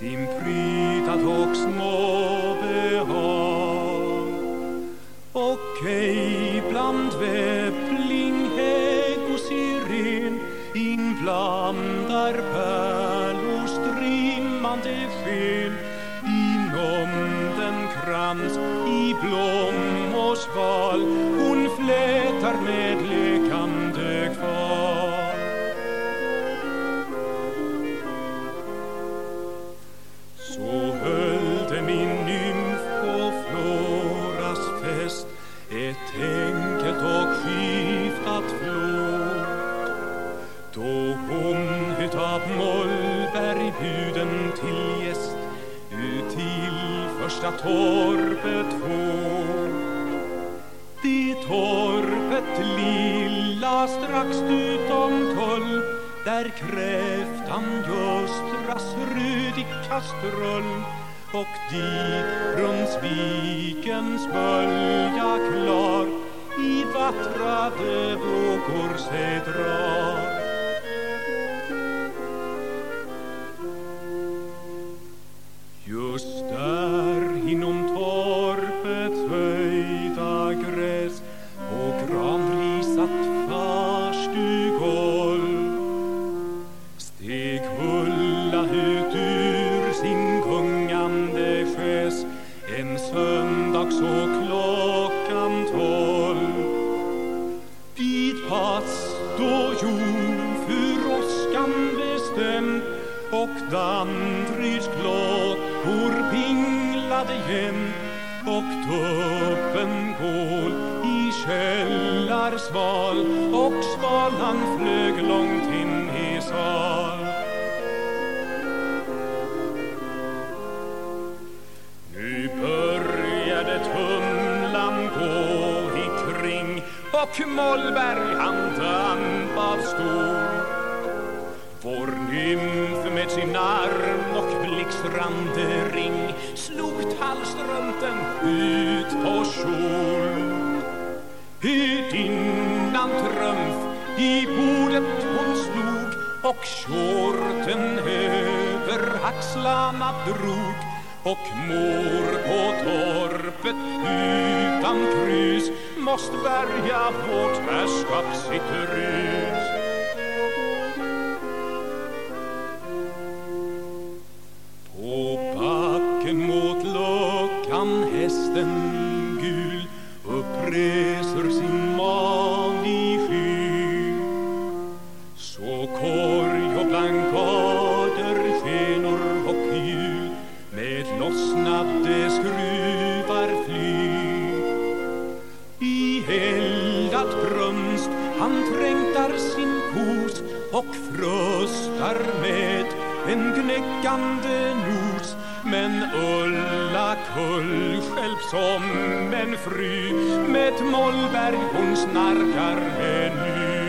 sin prydnad och små behag och ej bland väppling, hägg och syren inblandar pärlor strimmande sken inom den krans i blommors val sval hon flätar med lekande kval enkelt och skiftat flår då hon utav Mollberg bjuden till gäst ut till första torpet får det torpet lilla strax utom tull där kräftan just röd i kastrull. Och dit Brunnsvikens bölja vattrade vågor sig drar. Just där inom torpets höjda gräs på granrisat farstugolv steg Ulla ut ur sin gungande skäs en söndag så och Danderyds klockor pinglade jämt och tuppen gol i källarsval och svalan flög långt in i sal. Nu började tumlan gå ikring och Mollberg han dampad stor vår nymf sin arm och blixtrande ring slog tallstrumpen ut på kjol. Herdinnan trumf i bordet hon slog och kjorten över axlarna drog och mor på torpet utan krus måste bärga vårt herrskap sitt rus. Hästen gul uppreser sin man i sky Så korg och blankader, skenor och hjul med lossnade skruvar fly I eldat brunst han trängtar sin kos och frustar med en gnäckande nos men Ulla kull själv som en fru med Mollberg hon snarkar med